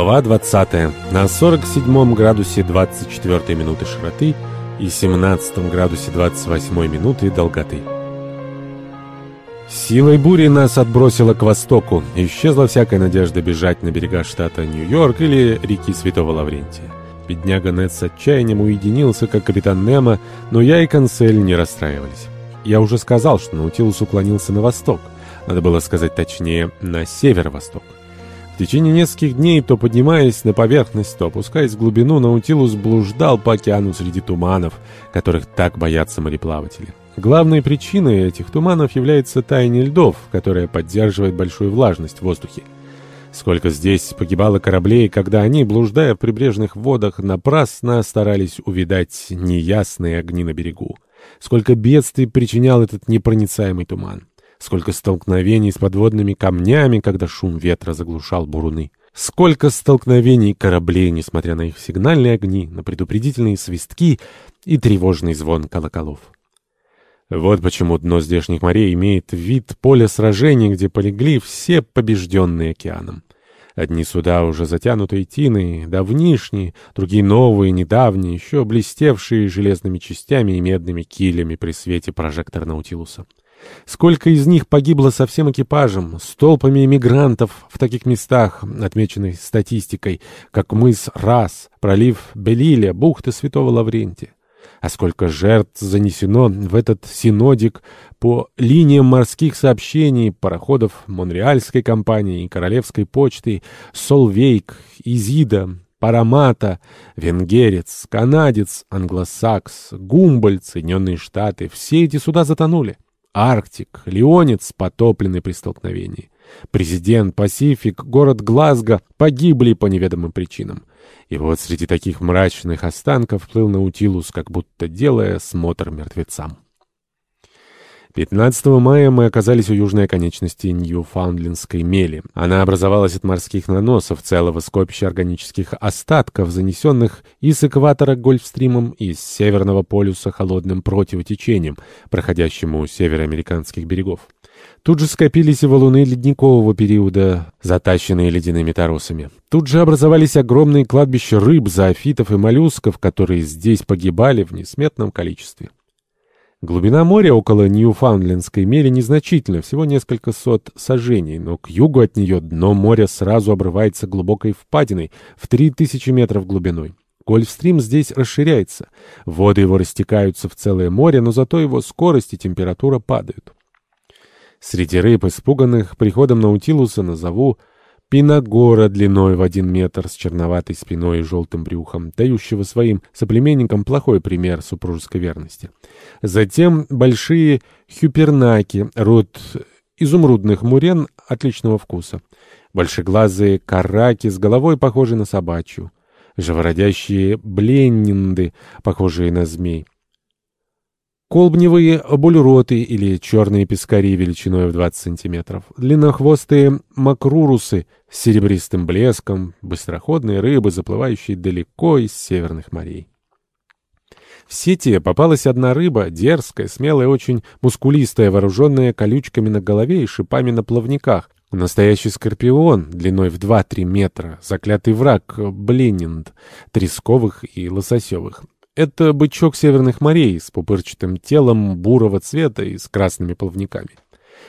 Глава 20. На 47 градусе 24 минуты широты и 17 градусе 28 минуты долготы. Силой бури нас отбросило к востоку. Исчезла всякая надежда бежать на берега штата Нью-Йорк или реки Святого Лаврентия. Бедняга Нед с отчаянием уединился, как капитан Немо, но я и Консель не расстраивались. Я уже сказал, что Наутилус уклонился на восток. Надо было сказать точнее, на северо-восток. Течение нескольких дней, то поднимаясь на поверхность, то опускаясь в глубину, Наутилус блуждал по океану среди туманов, которых так боятся мореплаватели. Главной причиной этих туманов является таяние льдов, которое поддерживает большую влажность в воздухе. Сколько здесь погибало кораблей, когда они, блуждая в прибрежных водах, напрасно старались увидать неясные огни на берегу. Сколько бедствий причинял этот непроницаемый туман. Сколько столкновений с подводными камнями, когда шум ветра заглушал буруны. Сколько столкновений кораблей, несмотря на их сигнальные огни, на предупредительные свистки и тревожный звон колоколов. Вот почему дно здешних морей имеет вид поля сражений, где полегли все побежденные океаном. Одни суда уже затянутые тиной, давнишние, другие новые, недавние, еще блестевшие железными частями и медными килями при свете прожектора Наутилуса. Сколько из них погибло со всем экипажем, с толпами эмигрантов в таких местах, отмеченных статистикой, как мыс Рас, пролив Белиля, бухта Святого Лаврентия. А сколько жертв занесено в этот синодик по линиям морских сообщений, пароходов Монреальской компании, Королевской почты, Солвейк, Изида, Парамата, Венгерец, Канадец, Англосакс, Гумбольд, Соединенные Штаты — все эти суда затонули. Арктик, Леонец, потопленный при столкновении. Президент, Пасифик, город Глазго погибли по неведомым причинам. И вот среди таких мрачных останков плыл Наутилус, как будто делая смотр мертвецам. 15 мая мы оказались у южной оконечности Ньюфаундлендской мели. Она образовалась от морских наносов, целого скопища органических остатков, занесенных из экватора Гольфстримом и из Северного полюса холодным противотечением, проходящему у североамериканских берегов. Тут же скопились и валуны ледникового периода, затащенные ледяными торосами. Тут же образовались огромные кладбища рыб, зоофитов и моллюсков, которые здесь погибали в несметном количестве. Глубина моря около Ньюфаундлендской мели незначительна, всего несколько сот сажений, но к югу от нее дно моря сразу обрывается глубокой впадиной в 3000 метров глубиной. Гольфстрим здесь расширяется. Воды его растекаются в целое море, но зато его скорость и температура падают. Среди рыб, испуганных приходом Наутилуса, назову Пинагора длиной в один метр с черноватой спиной и желтым брюхом, дающего своим соплеменникам плохой пример супружеской верности. Затем большие хюпернаки, род изумрудных мурен отличного вкуса. Большеглазые караки с головой, похожей на собачью. Живородящие бленнинды, похожие на змей. Колбневые булюроты или черные пескари величиной в 20 сантиметров, длиннохвостые макрурусы с серебристым блеском, быстроходные рыбы, заплывающие далеко из северных морей. В сети попалась одна рыба, дерзкая, смелая, очень мускулистая, вооруженная колючками на голове и шипами на плавниках. Настоящий скорпион, длиной в 2-3 метра, заклятый враг, бленнинд, тресковых и лососевых. Это бычок северных морей с пупырчатым телом бурого цвета и с красными плавниками.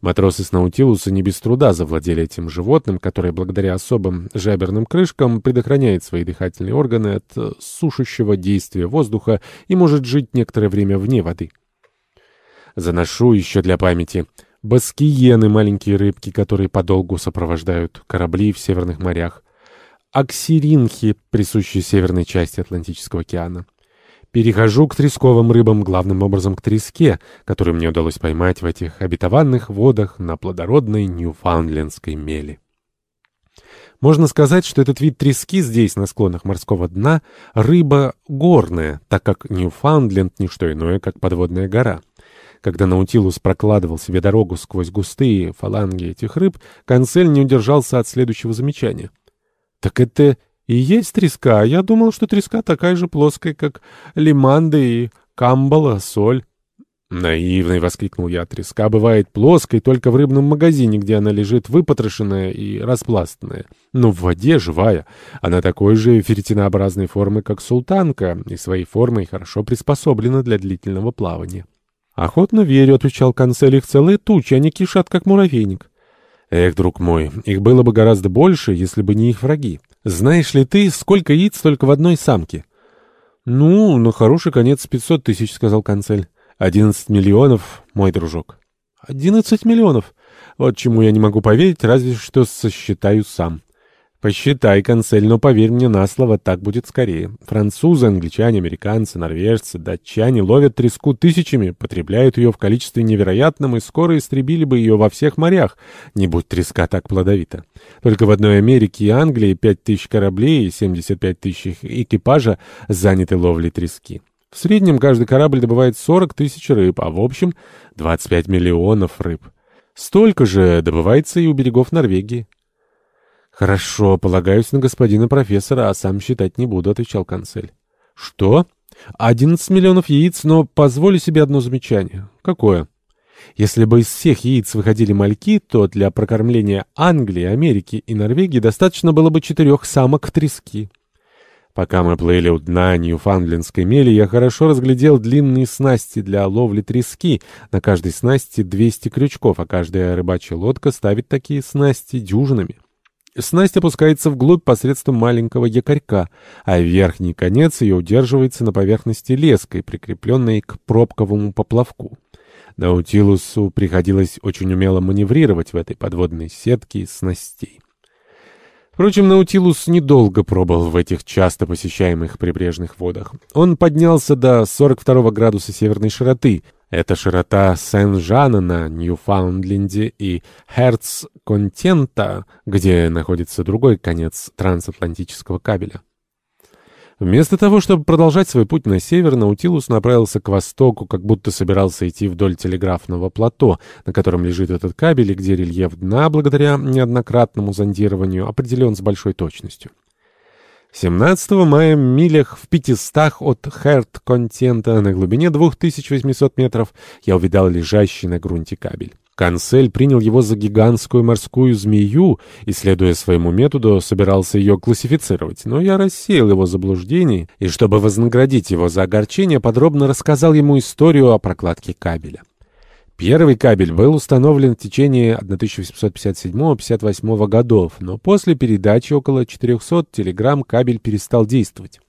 Матросы с Наутилуса не без труда завладели этим животным, которое благодаря особым жаберным крышкам предохраняет свои дыхательные органы от э, сушащего действия воздуха и может жить некоторое время вне воды. Заношу еще для памяти баскиены, маленькие рыбки, которые подолгу сопровождают корабли в северных морях, аксиринхи, присущие северной части Атлантического океана, Перехожу к тресковым рыбам, главным образом к треске, которую мне удалось поймать в этих обетованных водах на плодородной ньюфаундлендской мели. Можно сказать, что этот вид трески здесь, на склонах морского дна, рыба горная, так как Ньюфаундленд — не что иное, как подводная гора. Когда Наутилус прокладывал себе дорогу сквозь густые фаланги этих рыб, Консель не удержался от следующего замечания. «Так это и есть треска. Я думал, что треска такая же плоская, как лиманда и камбала, соль. Наивный, воскликнул я. Треска бывает плоской только в рыбном магазине, где она лежит выпотрошенная и распластанная. Но в воде живая. Она такой же ферритинообразной формы, как султанка, и своей формой хорошо приспособлена для длительного плавания. «Охотно верю», — отвечал канцель, — «их целые тучи, они кишат, как муравейник». «Эх, друг мой, их было бы гораздо больше, если бы не их враги. Знаешь ли ты, сколько яиц только в одной самке?» «Ну, на хороший конец пятьсот тысяч», — сказал канцель. Одиннадцать миллионов, мой дружок. Одиннадцать миллионов? Вот чему я не могу поверить, разве что сосчитаю сам. Посчитай, канцель, но поверь мне на слово, так будет скорее. Французы, англичане, американцы, норвежцы, датчане ловят треску тысячами, потребляют ее в количестве невероятном и скоро истребили бы ее во всех морях, не будь треска так плодовита. Только в одной Америке и Англии пять тысяч кораблей и семьдесят пять тысяч экипажа заняты ловлей трески. В среднем каждый корабль добывает 40 тысяч рыб, а в общем 25 миллионов рыб. Столько же добывается и у берегов Норвегии. «Хорошо, полагаюсь на господина профессора, а сам считать не буду», — отвечал канцель. «Что? 11 миллионов яиц, но позволю себе одно замечание». «Какое?» Если бы из всех яиц выходили мальки, то для прокормления Англии, Америки и Норвегии достаточно было бы четырех самок трески. Пока мы плыли у дна Ньюфандлендской мели, я хорошо разглядел длинные снасти для ловли трески. На каждой снасти 200 крючков, а каждая рыбачья лодка ставит такие снасти дюжинами. Снасть опускается вглубь посредством маленького якорька, а верхний конец ее удерживается на поверхности леской, прикрепленной к пробковому поплавку. Наутилусу приходилось очень умело маневрировать в этой подводной сетке снастей. Впрочем, Наутилус недолго пробыл в этих часто посещаемых прибрежных водах. Он поднялся до 42 градуса северной широты. Это широта Сен-Жана на Ньюфаундленде и Херц-Контента, где находится другой конец трансатлантического кабеля. Вместо того, чтобы продолжать свой путь на север, Наутилус направился к востоку, как будто собирался идти вдоль телеграфного плато, на котором лежит этот кабель, и где рельеф дна, благодаря неоднократному зондированию, определен с большой точностью. 17 мая в милях в 500 от Херт-Контента на глубине 2800 метров я увидал лежащий на грунте кабель. Канцель принял его за гигантскую морскую змею и, следуя своему методу, собирался ее классифицировать. Но я рассеял его заблуждение и, чтобы вознаградить его за огорчение, подробно рассказал ему историю о прокладке кабеля. Первый кабель был установлен в течение 1857-58 годов, но после передачи около 400 телеграмм кабель перестал действовать.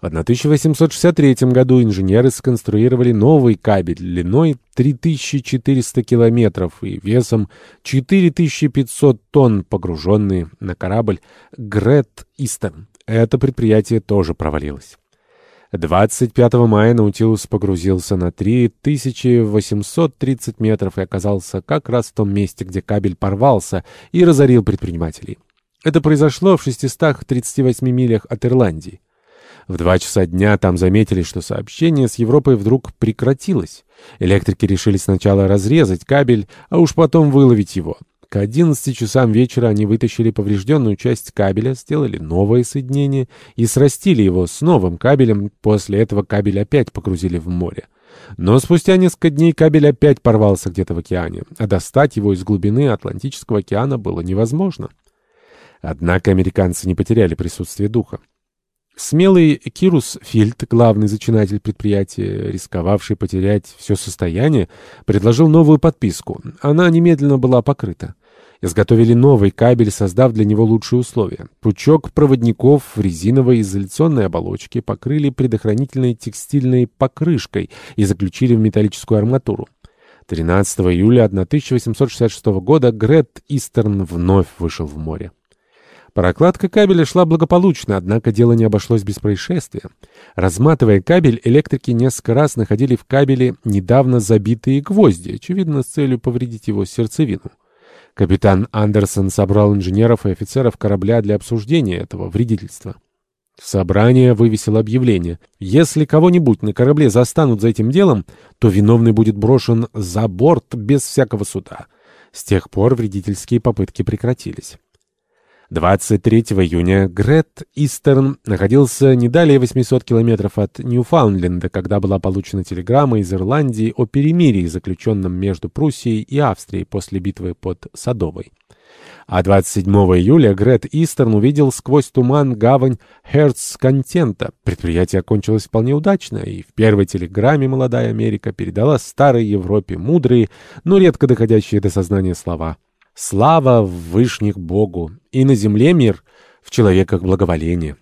В 1863 году инженеры сконструировали новый кабель длиной 3400 километров и весом 4500 тонн, погруженный на корабль «Грет Истон». Это предприятие тоже провалилось. 25 мая Наутилус погрузился на 3830 метров и оказался как раз в том месте, где кабель порвался и разорил предпринимателей. Это произошло в 638 милях от Ирландии. В два часа дня там заметили, что сообщение с Европой вдруг прекратилось. Электрики решили сначала разрезать кабель, а уж потом выловить его. К 11 часам вечера они вытащили поврежденную часть кабеля, сделали новое соединение и срастили его с новым кабелем. После этого кабель опять погрузили в море. Но спустя несколько дней кабель опять порвался где-то в океане, а достать его из глубины Атлантического океана было невозможно. Однако американцы не потеряли присутствие духа. Смелый Кирус Фильд, главный зачинатель предприятия, рисковавший потерять все состояние, предложил новую подписку. Она немедленно была покрыта. Изготовили новый кабель, создав для него лучшие условия. Пучок проводников в резиновой изоляционной оболочке покрыли предохранительной текстильной покрышкой и заключили в металлическую арматуру. 13 июля 1866 года Грет Истерн вновь вышел в море. Прокладка кабеля шла благополучно, однако дело не обошлось без происшествия. Разматывая кабель, электрики несколько раз находили в кабеле недавно забитые гвозди, очевидно, с целью повредить его сердцевину. Капитан Андерсон собрал инженеров и офицеров корабля для обсуждения этого вредительства. Собрание вывесило объявление. Если кого-нибудь на корабле застанут за этим делом, то виновный будет брошен за борт без всякого суда. С тех пор вредительские попытки прекратились. 23 июня Грет Истерн находился не далее 800 километров от Ньюфаундленда, когда была получена телеграмма из Ирландии о перемирии, заключенном между Пруссией и Австрией после битвы под Садовой. А 27 июля Грет Истерн увидел сквозь туман гавань Херц-Контента. Предприятие окончилось вполне удачно, и в первой телеграмме «Молодая Америка» передала старой Европе мудрые, но редко доходящие до сознания слова – Слава вышних Богу, и на земле мир, в человеках благоволение.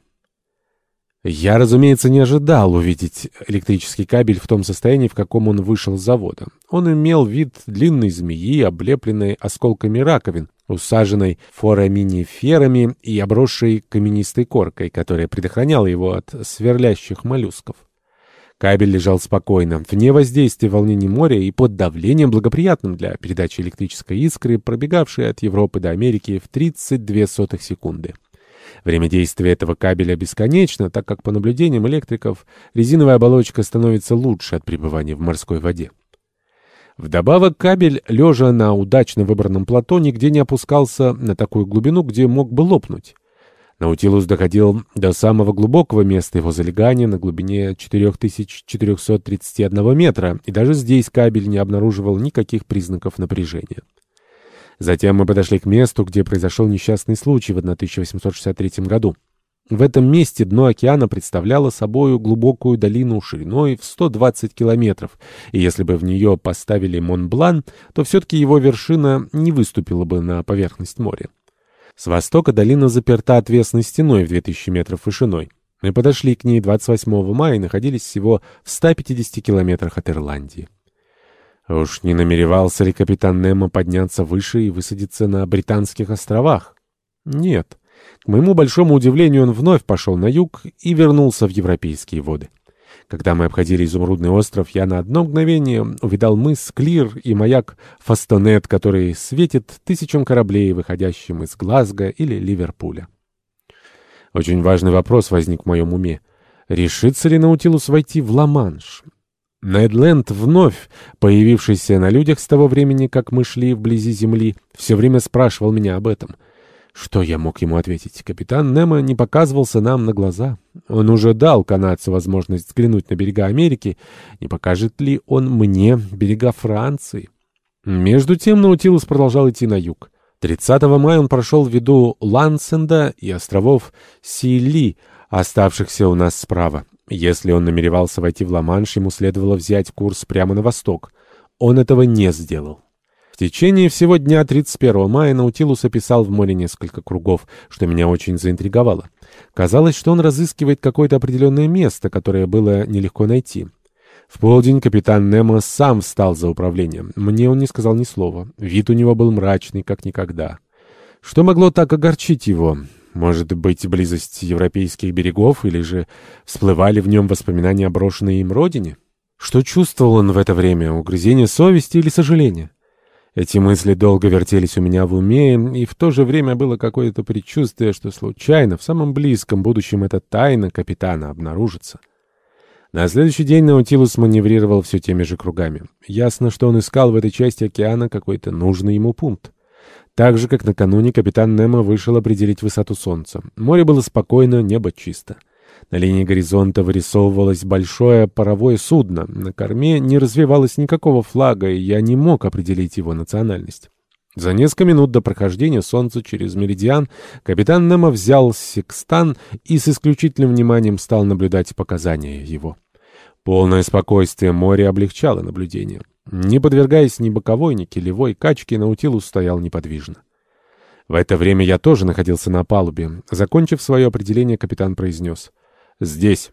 Я, разумеется, не ожидал увидеть электрический кабель в том состоянии, в каком он вышел с завода. Он имел вид длинной змеи, облепленной осколками раковин, усаженной фораминиферами и обросшей каменистой коркой, которая предохраняла его от сверлящих моллюсков. Кабель лежал спокойно, вне воздействия волнений моря и под давлением, благоприятным для передачи электрической искры, пробегавшей от Европы до Америки в 32 сотых секунды. Время действия этого кабеля бесконечно, так как по наблюдениям электриков резиновая оболочка становится лучше от пребывания в морской воде. Вдобавок кабель, лежа на удачно выбранном плато, нигде не опускался на такую глубину, где мог бы лопнуть. Наутилус доходил до самого глубокого места его залегания на глубине 4431 метра, и даже здесь кабель не обнаруживал никаких признаков напряжения. Затем мы подошли к месту, где произошел несчастный случай в 1863 году. В этом месте дно океана представляло собою глубокую долину шириной в 120 километров, и если бы в нее поставили Монблан, то все-таки его вершина не выступила бы на поверхность моря. С востока долина заперта отвесной стеной в 2000 метров вышиной. Мы подошли к ней 28 мая и находились всего в 150 километрах от Ирландии. Уж не намеревался ли капитан Немо подняться выше и высадиться на Британских островах? Нет. К моему большому удивлению, он вновь пошел на юг и вернулся в европейские воды. Когда мы обходили Изумрудный остров, я на одно мгновение увидал мыс Клир и маяк Фастонет, который светит тысячам кораблей, выходящим из Глазго или Ливерпуля. Очень важный вопрос возник в моем уме. Решится ли Наутилус войти в Ла-Манш? Недленд, вновь появившийся на людях с того времени, как мы шли вблизи земли, все время спрашивал меня об этом — что я мог ему ответить? Капитан Немо не показывался нам на глаза. Он уже дал канадцу возможность взглянуть на берега Америки. Не покажет ли он мне берега Франции? Между тем Наутилус продолжал идти на юг. 30 мая он прошел в виду Лансенда и островов Сили, оставшихся у нас справа. Если он намеревался войти в Ла-Манш, ему следовало взять курс прямо на восток. Он этого не сделал. В течение всего дня 31 мая Наутилус описал в море несколько кругов, что меня очень заинтриговало. Казалось, что он разыскивает какое-то определенное место, которое было нелегко найти. В полдень капитан Немо сам встал за управлением. Мне он не сказал ни слова. Вид у него был мрачный, как никогда. Что могло так огорчить его? Может быть, близость европейских берегов, или же всплывали в нем воспоминания о брошенной им родине? Что чувствовал он в это время? Угрызение совести или сожаление? Эти мысли долго вертелись у меня в уме, и в то же время было какое-то предчувствие, что случайно, в самом близком будущем, эта тайна капитана обнаружится. На следующий день Наутилус маневрировал все теми же кругами. Ясно, что он искал в этой части океана какой-то нужный ему пункт. Так же, как накануне, капитан Немо вышел определить высоту солнца. Море было спокойно, небо чисто. На линии горизонта вырисовывалось большое паровое судно. На корме не развивалось никакого флага, и я не мог определить его национальность. За несколько минут до прохождения солнца через меридиан капитан Немо взял секстан и с исключительным вниманием стал наблюдать показания его. Полное спокойствие моря облегчало наблюдение. Не подвергаясь ни боковой, ни килевой качке, Наутилус стоял неподвижно. В это время я тоже находился на палубе. Закончив свое определение, капитан произнес — Здесь.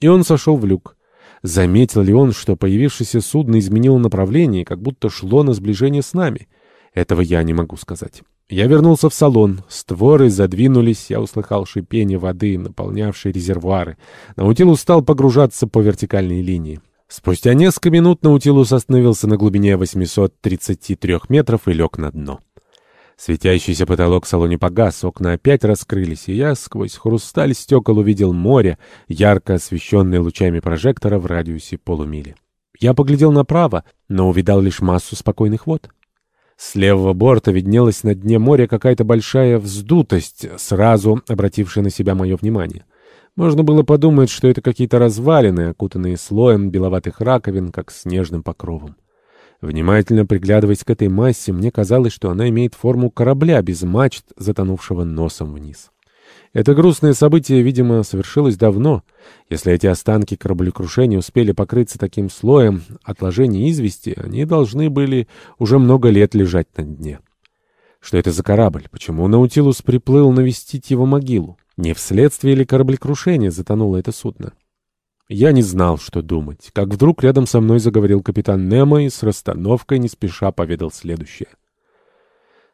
И он сошел в люк. Заметил ли он, что появившееся судно изменило направление, как будто шло на сближение с нами? Этого я не могу сказать. Я вернулся в салон. Створы задвинулись, я услыхал шипение воды, наполнявшей резервуары. Наутилус стал погружаться по вертикальной линии. Спустя несколько минут Наутилус остановился на глубине 833 метров и лег на дно. Светящийся потолок в салоне погас, окна опять раскрылись, и я сквозь хрусталь стекол увидел море, ярко освещенное лучами прожектора в радиусе полумили. Я поглядел направо, но увидал лишь массу спокойных вод. С левого борта виднелась на дне моря какая-то большая вздутость, сразу обратившая на себя мое внимание. Можно было подумать, что это какие-то развалины, окутанные слоем беловатых раковин, как снежным покровом. Внимательно приглядываясь к этой массе, мне казалось, что она имеет форму корабля без мачт, затонувшего носом вниз. Это грустное событие, видимо, совершилось давно. Если эти останки кораблекрушения успели покрыться таким слоем отложений извести, они должны были уже много лет лежать на дне. Что это за корабль? Почему Наутилус приплыл навестить его могилу? Не вследствие ли кораблекрушения затонуло это судно? Я не знал, что думать, как вдруг рядом со мной заговорил капитан Немо и с расстановкой не спеша поведал следующее.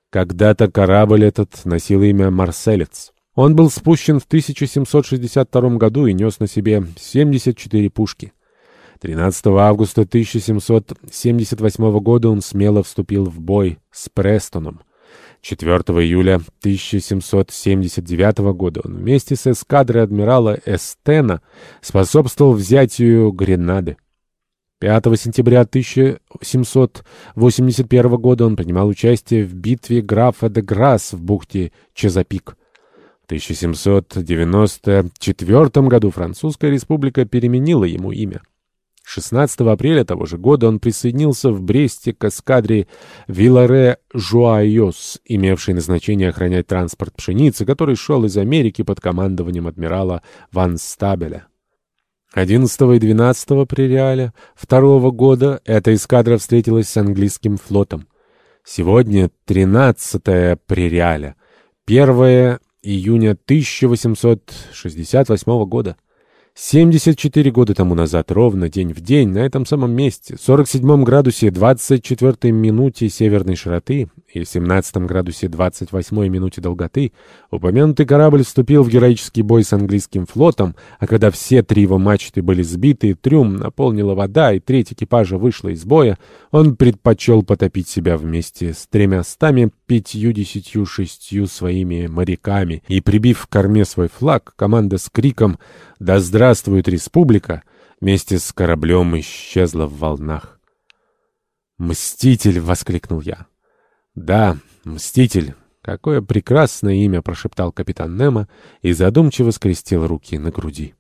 Когда-то корабль этот носил имя «Марселец». Он был спущен в 1762 году и нес на себе 74 пушки. 13 августа 1778 года он смело вступил в бой с Престоном. 4 июля 1779 года он вместе с эскадрой адмирала Эстена способствовал взятию Гренады. 5 сентября 1781 года он принимал участие в битве графа де Грасс в бухте Чезапик. В 1794 году Французская республика переменила ему имя. 16 апреля того же года он присоединился в Бресте к эскадре Виларе-Жуайос, имевшей назначение охранять транспорт пшеницы, который шел из Америки под командованием адмирала Ван Стабеля. 11 и 12 апреля второго года эта эскадра встретилась с английским флотом. Сегодня 13 апреля, 1 июня 1868 года. 74 года тому назад, ровно день в день, на этом самом месте, в 47 градусе 24 минуте северной широты и в 17 градусе 28 минуте долготы, упомянутый корабль вступил в героический бой с английским флотом, а когда все три его мачты были сбиты, трюм наполнила вода и треть экипажа вышла из боя, он предпочел потопить себя вместе с тремястами пятьюдесятью шестью своими моряками и, прибив к корме свой флаг, команда с криком «Да здравствует республика!» вместе с кораблем исчезла в волнах. «Мститель!» — воскликнул я. «Да, Мститель! Какое прекрасное имя!» — прошептал капитан Немо и задумчиво скрестил руки на груди.